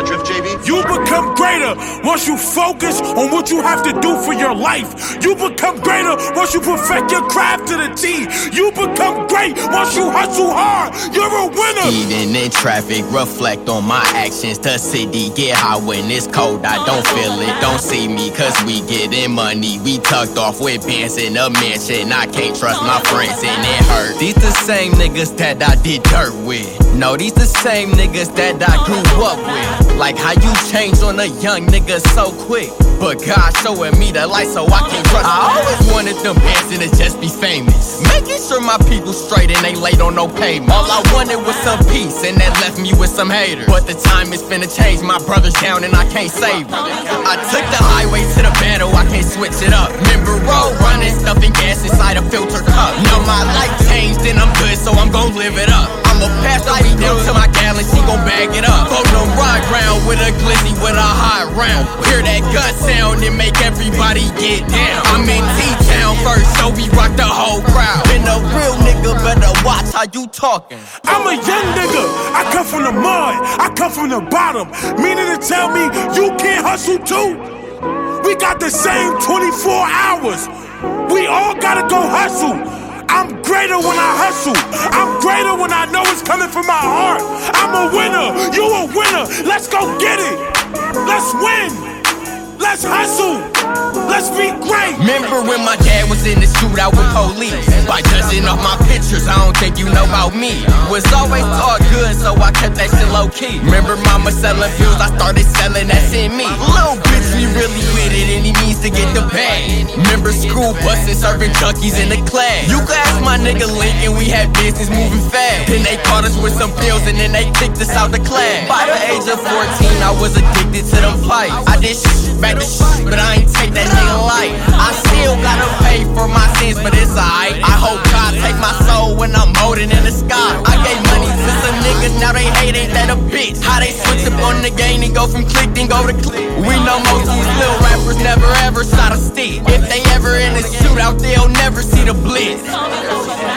my drift, JB? You become greater once you focus on what you have to do for your life. You become greater once you perfect your craft to the T. You become great once you hustle hard. You're a winner. Even in traffic, reflect on my actions. The city get hot when it's cold. I don't feel it, don't see me, cause we getting money. We tucked off with bands in a mansion. I can't trust my friends and it hurt. These the same niggas that I did dirt with. No, these the same niggas that I grew up with. Like how you change on a young nigga so quick. But God showing me the light so I can trust. I always wanted them bands to just be famous. Making sure my people straight and ain't late on no payment. All I wanted was some peace and that left me with some haters. But the time is finna change. My brother's down and I can't save them. I took the highway to the battle. I can't switch it up. Remember road running, stuffing gas inside a filter cup. Now my life changed and I'm good, so I'm gon' live it up. I'ma pass the weed down to my and gon' bag it up. Phone them ride ground with a glizzy with a hot round. Hear that gut sound and make everybody get down. I'm in T-Town first, so we rock the whole crowd. Been a real nigga, better watch how you talking. I'm a young nigga. I come from the mud. I come from the bottom. Meaning to tell me you can't hustle too? We got the same 24 hours. We all gotta go hustle. I'm greater when I hustle. I'm greater when I know it's coming from my heart. I'm a winner. You a winner. Let's go get it. Let's win. Let's hustle. Let's be great. Remember when my dad was in the shootout with police? By judging off my pictures, I don't think you know about me. Was always taught good, so I kept that shit low key. Remember mama selling fuels, I started selling that's in me. Little bitch, we really school busing, serving junkies in the class. You can ask my nigga Lincoln, we had business moving fast. Then they caught us with some pills and then they kicked us out the class. By the age of 14, I was addicted to them pipes. I did shit back to shit, but I ain't take that nigga life. On the go from click then go to click. We know most of these little rappers never ever shot a stick. If they ever in a shootout, they'll never see the blitz.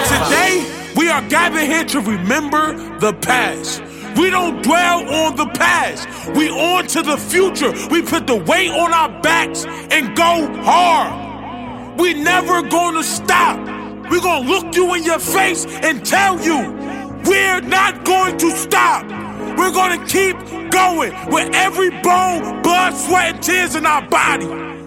Today, we are gathered here to remember the past. We don't dwell on the past. We on to the future. We put the weight on our backs and go hard. We never gonna stop. We're gonna look you in your face and tell you we're not going to stop. We're gonna keep going with every bone, blood, sweat, and tears in our body.